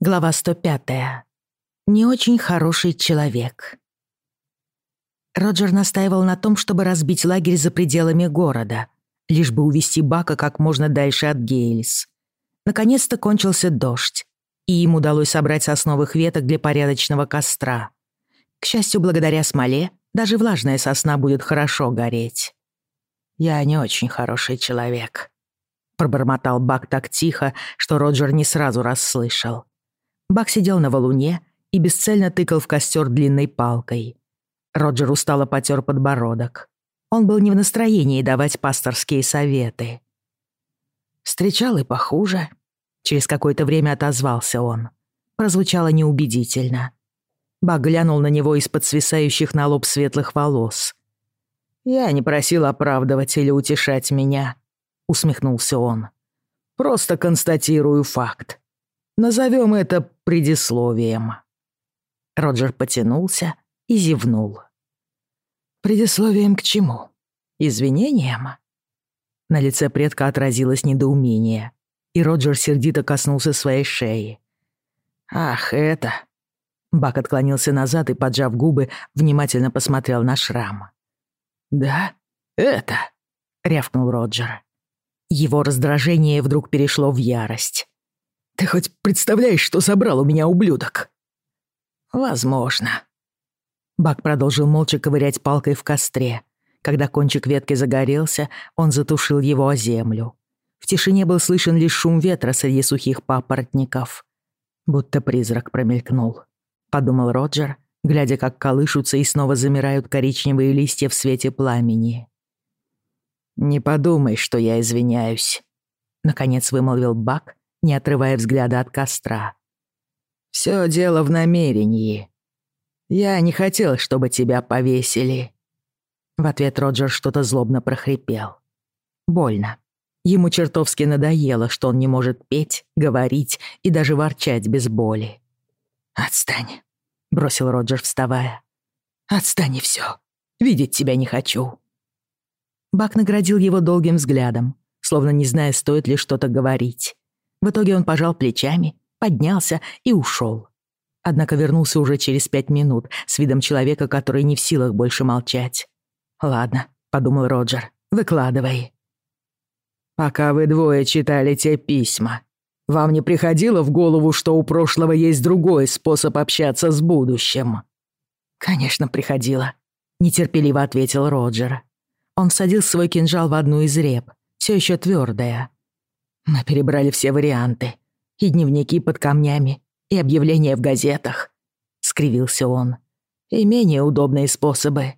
Глава 105. Не очень хороший человек. Роджер настаивал на том, чтобы разбить лагерь за пределами города, лишь бы увести Бака как можно дальше от Гейлис. Наконец-то кончился дождь, и им удалось собрать сосновых веток для порядочного костра. К счастью, благодаря смоле, даже влажная сосна будет хорошо гореть. «Я не очень хороший человек», — пробормотал Бак так тихо, что Роджер не сразу расслышал. Бак сидел на валуне и бесцельно тыкал в костер длинной палкой. Роджер устало потер подбородок. Он был не в настроении давать пасторские советы. Встречал и похуже. Через какое-то время отозвался он. Прозвучало неубедительно. Бак глянул на него из-под свисающих на лоб светлых волос. «Я не просил оправдывать или утешать меня», — усмехнулся он. «Просто констатирую факт. Назовем это предисловием». Роджер потянулся и зевнул. «Предисловием к чему? Извинениям?» На лице предка отразилось недоумение, и Роджер сердито коснулся своей шеи. «Ах, это...» Бак отклонился назад и, поджав губы, внимательно посмотрел на шрам. «Да, это...» — рявкнул Роджер. Его раздражение вдруг перешло в ярость. Ты хоть представляешь, что собрал у меня ублюдок?» «Возможно». Бак продолжил молча ковырять палкой в костре. Когда кончик ветки загорелся, он затушил его о землю. В тишине был слышен лишь шум ветра среди сухих папоротников. Будто призрак промелькнул. Подумал Роджер, глядя, как колышутся и снова замирают коричневые листья в свете пламени. «Не подумай, что я извиняюсь», — наконец вымолвил Бак, не отрывая взгляда от костра. «Всё дело в намерении. Я не хотел, чтобы тебя повесили». В ответ Роджер что-то злобно прохрипел. Больно. Ему чертовски надоело, что он не может петь, говорить и даже ворчать без боли. «Отстань», — бросил Роджер, вставая. «Отстань и всё. Видеть тебя не хочу». Бак наградил его долгим взглядом, словно не зная, стоит ли что-то говорить. В итоге он пожал плечами, поднялся и ушел. Однако вернулся уже через пять минут с видом человека, который не в силах больше молчать. «Ладно», — подумал Роджер, — «выкладывай». «Пока вы двое читали те письма, вам не приходило в голову, что у прошлого есть другой способ общаться с будущим?» «Конечно, приходило», — нетерпеливо ответил Роджер. Он всадил свой кинжал в одну из реп, все еще твердая. Мы перебрали все варианты. И дневники под камнями, и объявления в газетах. Скривился он. И менее удобные способы.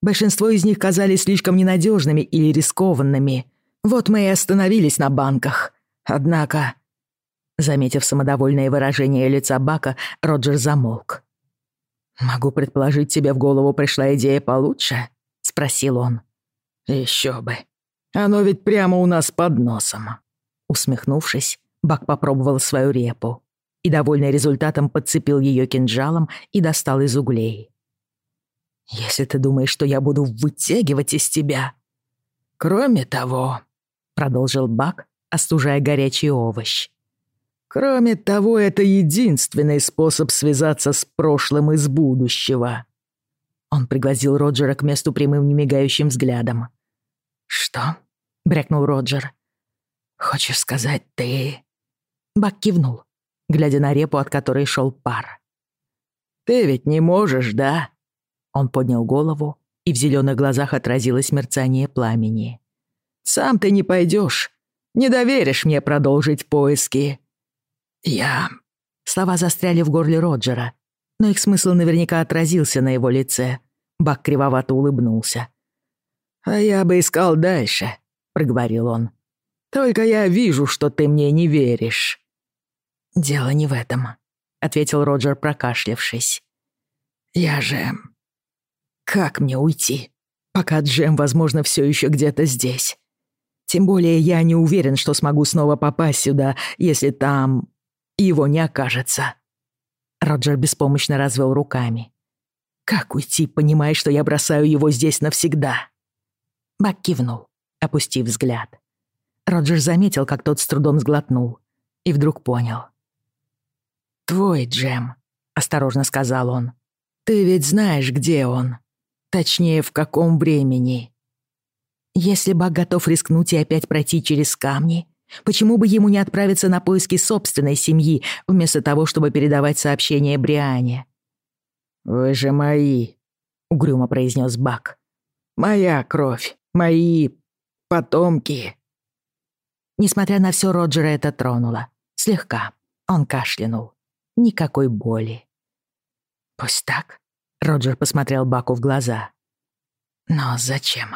Большинство из них казались слишком ненадежными или рискованными. Вот мы и остановились на банках. Однако... Заметив самодовольное выражение лица Бака, Роджер замолк. «Могу предположить, тебе в голову пришла идея получше?» — спросил он. «Еще бы. Оно ведь прямо у нас под носом». Усмехнувшись, Бак попробовал свою репу и, довольный результатом, подцепил ее кинжалом и достал из углей. «Если ты думаешь, что я буду вытягивать из тебя...» «Кроме того», — продолжил Бак, остужая горячий овощ, «кроме того, это единственный способ связаться с прошлым из будущего». Он пригласил Роджера к месту прямым немигающим взглядом. «Что?» — брякнул Роджер. «Хочешь сказать, ты...» Бак кивнул, глядя на репу, от которой шел пар. «Ты ведь не можешь, да?» Он поднял голову, и в зеленых глазах отразилось мерцание пламени. «Сам ты не пойдешь, не доверишь мне продолжить поиски». «Я...» Слова застряли в горле Роджера, но их смысл наверняка отразился на его лице. Бак кривовато улыбнулся. «А я бы искал дальше», — проговорил он. Только я вижу, что ты мне не веришь». «Дело не в этом», — ответил Роджер, прокашлявшись. «Я же... Как мне уйти, пока Джем, возможно, все еще где-то здесь? Тем более я не уверен, что смогу снова попасть сюда, если там его не окажется». Роджер беспомощно развел руками. «Как уйти, понимая, что я бросаю его здесь навсегда?» Бак кивнул, опустив взгляд. Роджер заметил, как тот с трудом сглотнул, и вдруг понял. твой Джем», — осторожно сказал он. «Ты ведь знаешь, где он. Точнее, в каком времени». Если Бак готов рискнуть и опять пройти через камни, почему бы ему не отправиться на поиски собственной семьи, вместо того, чтобы передавать сообщение Бриане? «Вы же мои», — угрюмо произнес Бак. «Моя кровь, мои потомки». Несмотря на все, Роджера это тронуло. Слегка. Он кашлянул. Никакой боли. «Пусть так?» — Роджер посмотрел Баку в глаза. «Но зачем?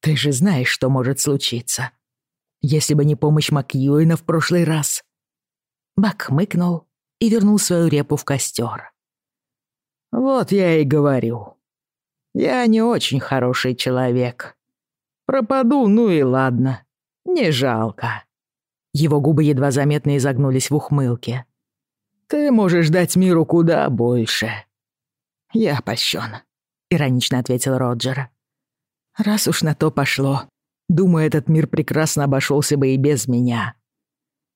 Ты же знаешь, что может случиться. Если бы не помощь Макьюина в прошлый раз». Бак хмыкнул и вернул свою репу в костер. «Вот я и говорю. Я не очень хороший человек. Пропаду, ну и ладно. Не жалко». Его губы едва заметно изогнулись в ухмылке. «Ты можешь дать миру куда больше». «Я польщен», — иронично ответил Роджер. «Раз уж на то пошло, думаю, этот мир прекрасно обошелся бы и без меня.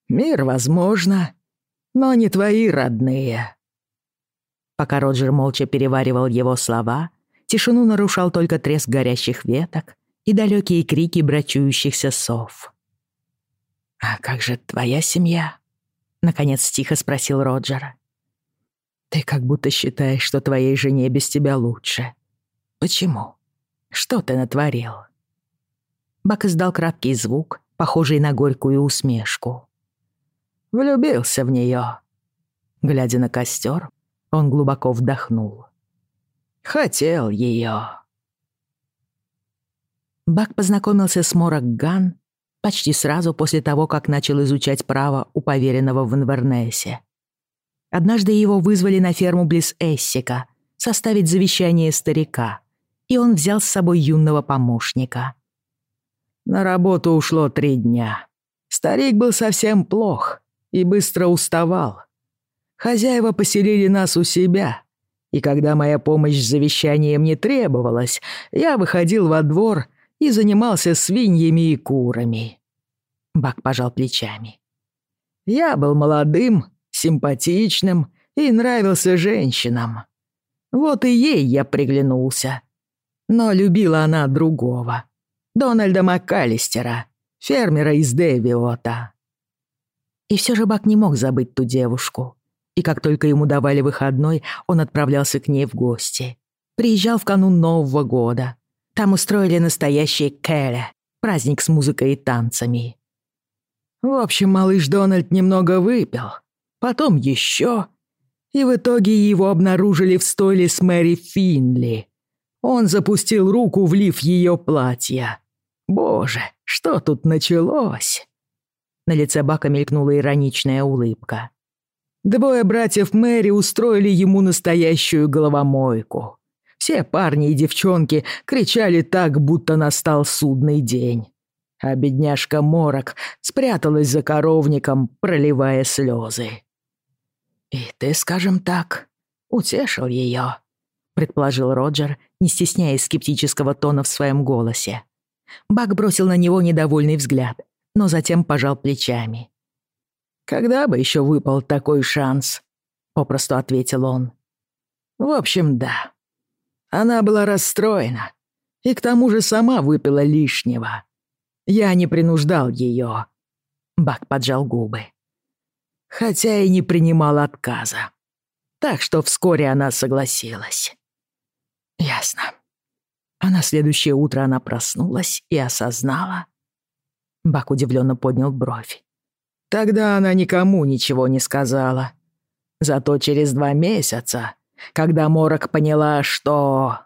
Мир, возможно, но не твои родные». Пока Роджер молча переваривал его слова, тишину нарушал только треск горящих веток и далекие крики брачующихся сов. «А как же твоя семья?» — наконец тихо спросил Роджер. «Ты как будто считаешь, что твоей жене без тебя лучше. Почему? Что ты натворил?» Бак издал краткий звук, похожий на горькую усмешку. «Влюбился в нее. Глядя на костер, он глубоко вдохнул. «Хотел ее. Бак познакомился с Морак Ган почти сразу после того, как начал изучать право у поверенного в Инвернесе. Однажды его вызвали на ферму близ Эссика составить завещание старика, и он взял с собой юного помощника. На работу ушло три дня. Старик был совсем плох и быстро уставал. Хозяева поселили нас у себя, и когда моя помощь с завещанием не требовалась, я выходил во двор и занимался свиньями и курами. Бак пожал плечами. Я был молодым, симпатичным и нравился женщинам. Вот и ей я приглянулся. Но любила она другого. Дональда МакКаллистера, фермера из Дэвиота. И все же Бак не мог забыть ту девушку. И как только ему давали выходной, он отправлялся к ней в гости. Приезжал в канун Нового года, там устроили настоящий Кэле, праздник с музыкой и танцами. В общем, малыш Дональд немного выпил, потом еще, и в итоге его обнаружили в стойле с Мэри Финли. Он запустил руку, влив ее платье. Боже, что тут началось? На лице Бака мелькнула ироничная улыбка. Двое братьев Мэри устроили ему настоящую головомойку. Все парни и девчонки кричали так, будто настал судный день. А бедняжка Морок спряталась за коровником, проливая слезы. «И ты, скажем так, утешил ее», — предположил Роджер, не стесняясь скептического тона в своем голосе. Бак бросил на него недовольный взгляд, но затем пожал плечами. «Когда бы еще выпал такой шанс?» — попросту ответил он. «В общем, да. Она была расстроена и к тому же сама выпила лишнего. Я не принуждал ее. Бак поджал губы. Хотя и не принимал отказа. Так что вскоре она согласилась. Ясно. А на следующее утро она проснулась и осознала. Бак удивленно поднял бровь. Тогда она никому ничего не сказала. Зато через два месяца когда Морок поняла, что...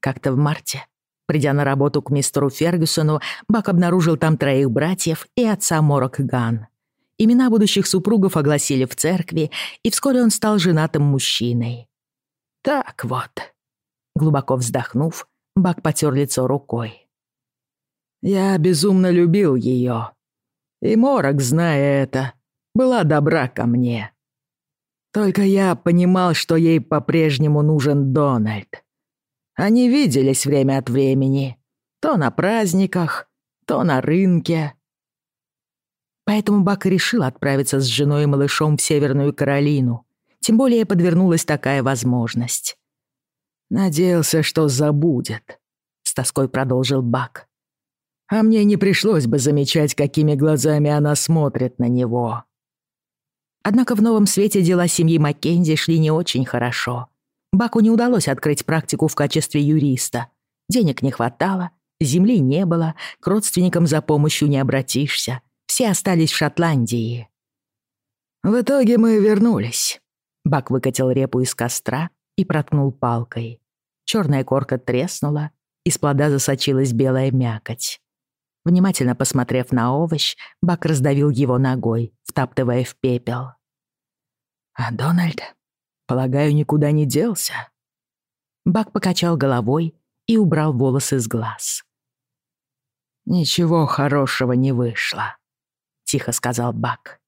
Как-то в марте, придя на работу к мистеру Фергюсону, Бак обнаружил там троих братьев и отца Морок Ган. Имена будущих супругов огласили в церкви, и вскоре он стал женатым мужчиной. Так вот. Глубоко вздохнув, Бак потер лицо рукой. Я безумно любил ее. И Морок, зная это, была добра ко мне. Только я понимал, что ей по-прежнему нужен Дональд. Они виделись время от времени. То на праздниках, то на рынке. Поэтому Бак решил отправиться с женой и малышом в Северную Каролину. Тем более подвернулась такая возможность. «Надеялся, что забудет», — с тоской продолжил Бак. «А мне не пришлось бы замечать, какими глазами она смотрит на него». Однако в новом свете дела семьи Маккензи шли не очень хорошо. Баку не удалось открыть практику в качестве юриста. Денег не хватало, земли не было, к родственникам за помощью не обратишься. Все остались в Шотландии. В итоге мы вернулись. Бак выкатил репу из костра и проткнул палкой. Черная корка треснула, из плода засочилась белая мякоть. Внимательно посмотрев на овощ, Бак раздавил его ногой, втаптывая в пепел. «А Дональд, полагаю, никуда не делся?» Бак покачал головой и убрал волосы с глаз. «Ничего хорошего не вышло», — тихо сказал Бак.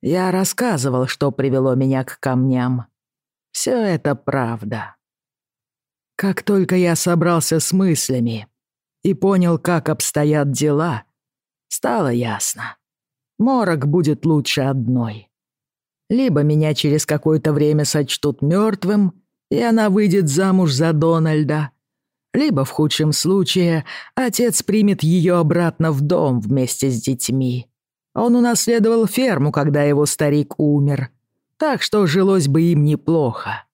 «Я рассказывал, что привело меня к камням. Все это правда. Как только я собрался с мыслями и понял, как обстоят дела, стало ясно. Морок будет лучше одной. Либо меня через какое-то время сочтут мертвым, и она выйдет замуж за Дональда, либо, в худшем случае, отец примет ее обратно в дом вместе с детьми. Он унаследовал ферму, когда его старик умер, так что жилось бы им неплохо.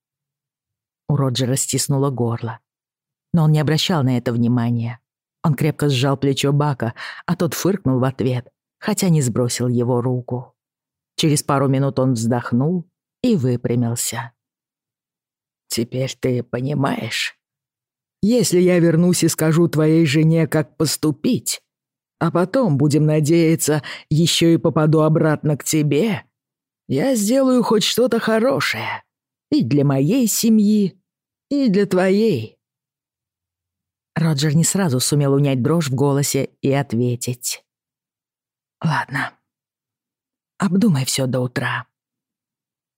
У Роджера стиснуло горло. Но он не обращал на это внимания. Он крепко сжал плечо Бака, а тот фыркнул в ответ, хотя не сбросил его руку. Через пару минут он вздохнул и выпрямился. «Теперь ты понимаешь? Если я вернусь и скажу твоей жене, как поступить, а потом, будем надеяться, еще и попаду обратно к тебе, я сделаю хоть что-то хорошее и для моей семьи, и для твоей». Роджер не сразу сумел унять дрожь в голосе и ответить. «Ладно. Обдумай все до утра.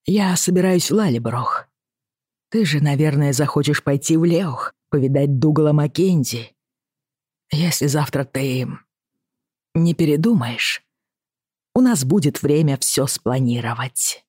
Я собираюсь в Лалиброх. Ты же, наверное, захочешь пойти в Леох, повидать Дугала Маккензи. Если завтра ты не передумаешь, у нас будет время все спланировать».